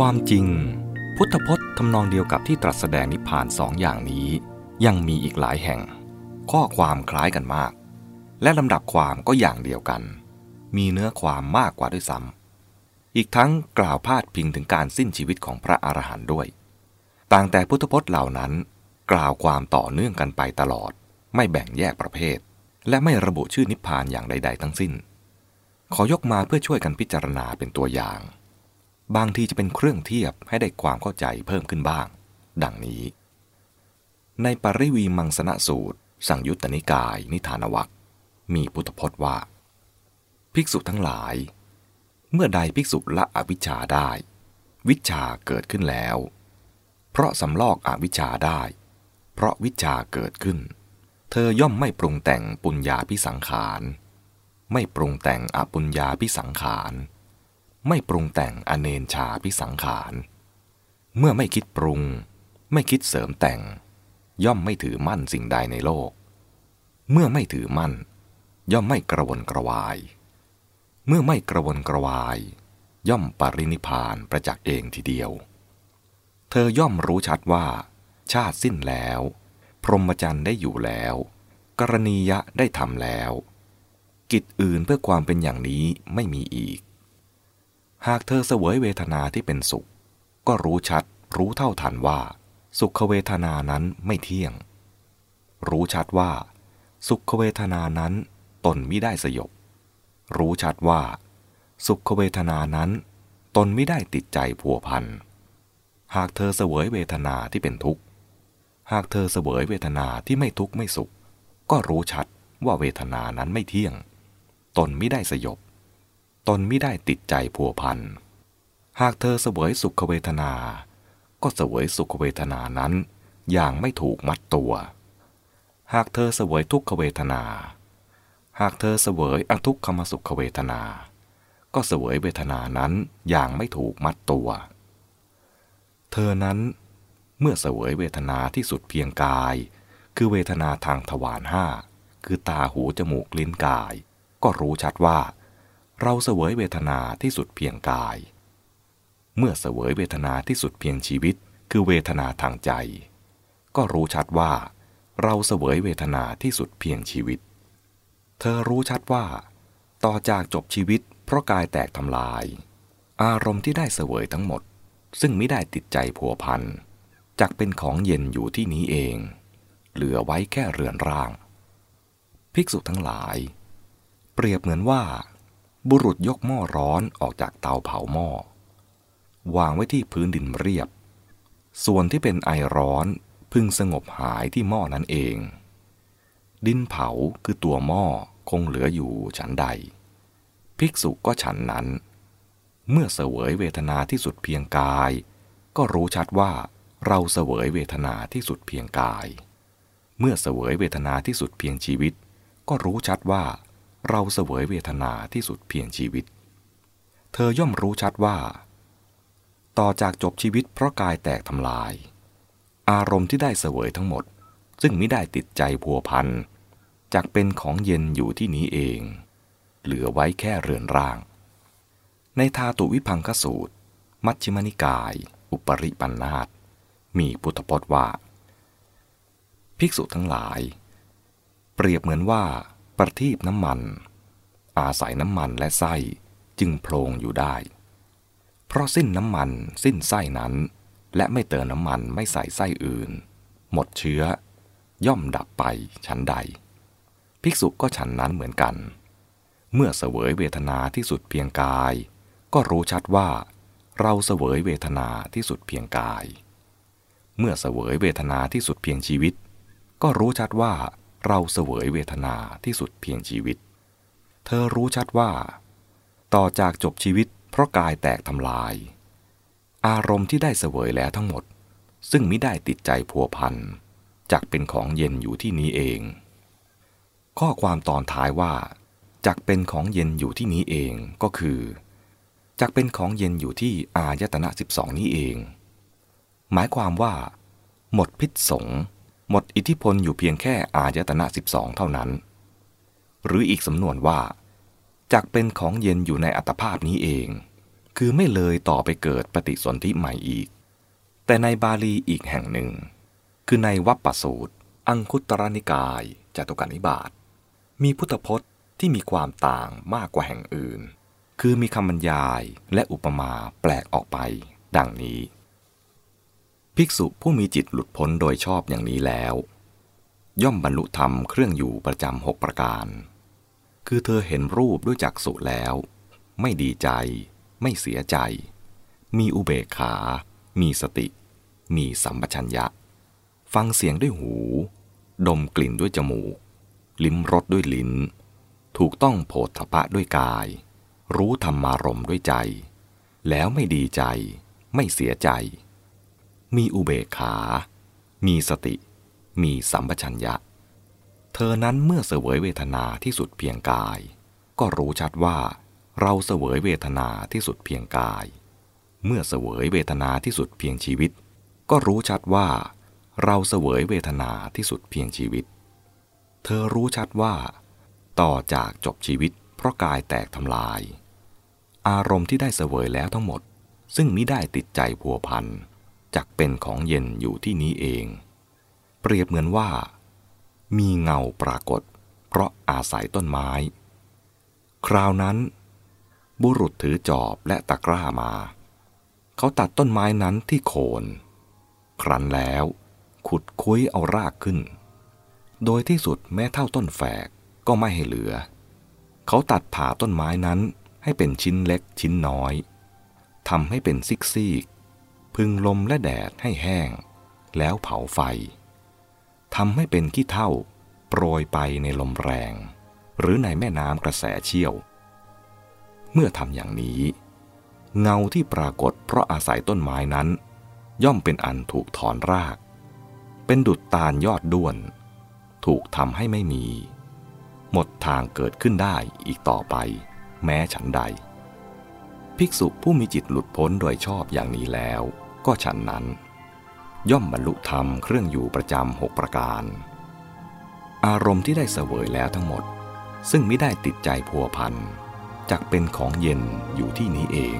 ความจริง พุทธพจน์ทำนองเดียวกับที่ตรัสแสดงนิพพานสองอย่างนี้ ยังมีอีกหลายแห่ง ข้อความคล้ายกันมาก และลำดับความก็อย่างเดียวกัน มีเนื้อความมากกว่าด้วยซ้ำอีกทั้งกล่าวพาดพิงถึงการสิ้นชีวิตของพระอรหันต์ด้วย ต่างแต่พุทธพจน์เหล่านั้น กล่าวความต่อเนื่องกันไปตลอด ไม่แบ่งแยกประเภท และไม่ระบุชื่อนิพพานอย่างใด ๆ ทั้งสิ้น ขอยกมาเพื่อช่วยกันพิจารณาเป็นตัวอย่าง บางทีจะเป็นเครื่องเทียบให้ได้ความเข้าใจเพิ่มขึ้นบ้าง ดังนี้ ในปริวีมังสนสูตร สังยุตตนิกายนิทานวัคมีพุทธพจน์ว่า ภิกษุทั้งหลาย เมื่อใดภิกษุละอวิชชาได้ วิชาเกิดขึ้นแล้ว เพราะสำลอกอวิชชาได้ เพราะวิชาเกิดขึ้น เธอย่อมไม่ปรุงแต่งปุญญาพิสังขาร ไม่ปรุงแต่งอปุญญาพิสังขาร ไม่ปรุงแต่งอเนนชาพิสังขาร เมื่อไม่คิดปรุง ไม่คิดเสริมแต่ง ย่อมไม่ถือมั่นสิ่งใดในโลก เมื่อไม่ถือมั่น ย่อมไม่กระวนกระวาย เมื่อไม่กระวนกระวาย ย่อมปรินิพานประจักษ์เองทีเดียว เธอย่อมรู้ชัดว่า ชาติสิ้นแล้ว พรหมจรรย์ได้อยู่แล้ว กรณียะได้ทำแล้ว กิจอื่นเพื่อความเป็นอย่างนี้ไม่มีอีก หากเธอเสวยเวทนาที่เป็นสุข ก็รู้ชัด รู้เท่าทันว่า สุขเวทนานั้นไม่เที่ยง รู้ชัดว่า สุขเวทนานั้นตนไม่ได้สยบ รู้ชัดว่า สุขเวทนานั้น ตนไม่ได้ติดใจผัวพัน หากเธอเสวยเวทนาที่เป็นทุกข์ หากเธอเสวยเวทนาที่ไม่ทุกข์ไม่สุข ก็รู้ชัดว่าเวทนานั้นไม่เที่ยง ตนไม่ได้สยบ ตนไม่ได้ติดใจผัวพัน หากเธอเสวยสุขเวทนา ก็เสวยสุขเวทนานั้น อย่างไม่ถูกมัดตัว หากเธอเสวยทุกขเวทนา หากเธอเสวยอทุกขมสุขเวทนา ก็เสวยเวทนานั้นอย่างไม่ถูกมัดตัว เธอนั้นเมื่อเสวยเวทนาที่สุดเพียงกาย คือเวทนาทางทวารห้าคือตาหูจมูกลิ้นกาย ก็รู้ชัดว่า เราเสวยเวทนาที่สุดเพียงกาย เมื่อเสวยเวทนาที่สุดเพียงชีวิต คือเวทนาทางใจ ก็รู้ชัดว่า เราเสวยเวทนาที่สุดเพียงชีวิต เธอรู้ชัดว่า ต่อจากจบชีวิต เพราะกายแตกทำลาย อารมณ์ที่ได้เสวยทั้งหมด ซึ่งไม่ได้ติดใจผัวพันจักเป็นของเย็นอยู่ที่นี้เอง เหลือไว้แค่เรือนร่าง ภิกษุทั้งหลาย เปรียบเหมือนว่า บุรุษยกหม้อร้อนออกจากเตาเผาหม้อ วางไว้ที่พื้นดินเรียบ ส่วนที่เป็นไอร้อนพึงสงบหายที่หม้อนั้นเอง ดินเผาคือตัวหม้อคงเหลืออยู่ฉันใด ภิกษุก็ฉันนั้น เมื่อเสวยเวทนาที่สุดเพียงกาย ก็รู้ชัดว่าเราเสวยเวทนาที่สุดเพียงกาย เมื่อเสวยเวทนาที่สุดเพียงชีวิต ก็รู้ชัดว่า เราเสวยเวทนาที่สุดเพียงชีวิต เธอย่อมรู้ชัดว่า ต่อจากจบชีวิตเพราะกายแตกทำลาย อารมณ์ที่ได้เสวยทั้งหมด ซึ่งไม่ได้ติดใจพัวพันจากเป็นของเย็นอยู่ที่นี้เอง เหลือไว้แค่เรือนร่าง ในทาตุวิพังคสูตร มัชฌิมนิกาย อุปริปันธาตมีพุทธพจน์ว่า ภิกษุทั้งหลาย เปรียบเหมือนว่า ประทีปน้ำมัน อาศัยน้ำมันและไส้จึงโพลงอยู่ได้ เพราะสิ้นน้ำมันสิ้นไส้นั้น และไม่เติมน้ำมันไม่ใส่ไส้อื่น หมดเชื้อย่อมดับไปฉันใด ภิกษุก็ฉันนั้นเหมือนกัน เมื่อเสวยเวทนาที่สุดเพียงกาย ก็รู้ชัดว่า เราเสวยเวทนาที่สุดเพียงกาย เมื่อเสวยเวทนาที่สุดเพียงชีวิต ก็รู้ชัดว่า เราเสวยเวทนาที่สุดเพียงชีวิต เธอรู้ชัดว่า ต่อจากจบชีวิตเพราะกายแตกทำลาย อารมณ์ที่ได้เสวยแล้วทั้งหมด ซึ่งไมิได้ติดใจพัวพันจักเป็นของเย็นอยู่ที่นี้เอง ข้อความตอนท้ายว่าจักเป็นของเย็นอยู่ที่นี้เองก็คือจักเป็นของเย็นอยู่ที่อายตนะ 12 นี้เอง หมายความว่า หมดพิษสง หมดอิทธิพลอยู่เพียงแค่อายตนะ12 เท่านั้น หรืออีกสำนวนว่าจักเป็นของเย็นอยู่ในอัตภาพนี้เอง คือไม่เลยต่อไปเกิดปฏิสนธิใหม่อีก แต่ในบาลีอีกแห่งหนึ่ง คือในวัปปสูตร อังคุตรนิกายจตุกานิบาตมีพุทธพจน์ที่มีความต่างมากกว่าแห่งอื่น คือมีคำบรรยายและอุปมาแปลกออกไป ดังนี้ ภิกษุผู้มีจิตหลุดพ้นโดยชอบอย่างนี้แล้ว ย่อมบรรลุธรรมเครื่องอยู่ประจำหกประการ คือเธอเห็นรูปด้วยจักษุแล้ว ไม่ดีใจ ไม่เสียใจ มีอุเบกขา มีสติ มีสัมปชัญญะ ฟังเสียงด้วยหู ดมกลิ่นด้วยจมูก ลิ้มรสด้วยลิ้น ถูกต้องโผฏฐพะด้วยกาย รู้ธรรมารมด้วยใจ แล้วไม่ดีใจ ไม่เสียใจ มีอุเบกขา มีสติ มีสัมปชัญญะ เธอนั้นเมื่อเสวยเวทนาที่สุดเพียงกาย ก็รู้ชัดว่า เราเสวยเวทนาที่สุดเพียงกาย เมื่อเสวยเวทนาที่สุดเพียงชีวิต ก็รู้ชัดว่า เราเสวยเวทนาที่สุดเพียงชีวิต เธอรู้ชัดว่า ต่อจากจบชีวิต เพราะกายแตกทำลาย อารมณ์ที่ได้เสวยแล้วทั้งหมด ซึ่งมิได้ติดใจพัวพัน จักเป็นของเย็นอยู่ที่นี้เอง เปรียบเหมือนว่า มีเงาปรากฏ เพราะอาศัยต้นไม้ คราวนั้น บุรุษถือจอบและตะกร้ามา เขาตัดต้นไม้นั้นที่โคน ครั้นแล้วขุดคุ้ยเอารากขึ้น โดยที่สุดแม้เท่าต้นแฝกก็ไม่ให้เหลือ เขาตัดผ่าต้นไม้นั้นให้เป็นชิ้นเล็กชิ้นน้อยทำให้เป็นซิกซีก พึงลมและแดดให้แห้ง แล้วเผาไฟทำให้เป็นขี้เท่าโปรยไปในลมแรง หรือในแม่น้ำกระแสเชี่ยว เมื่อทำอย่างนี้ เงาที่ปรากฏเพราะอาศัยต้นไม้นั้น ย่อมเป็นอันถูกถอนราก เป็นดุจตาลยอดด้วน ถูกทำให้ไม่มี หมดทางเกิดขึ้นได้อีกต่อไป แม้ฉันใด ภิกษุผู้มีจิตหลุดพ้นโดยชอบอย่างนี้แล้ว ก็ฉันนั้น ย่อมบรรลุธรรมเครื่องอยู่ประจำหกประการ อารมณ์ที่ได้เสวยแล้วทั้งหมด ซึ่งไม่ได้ติดใจพัวพันจักเป็นของเย็นอยู่ที่นี้เอง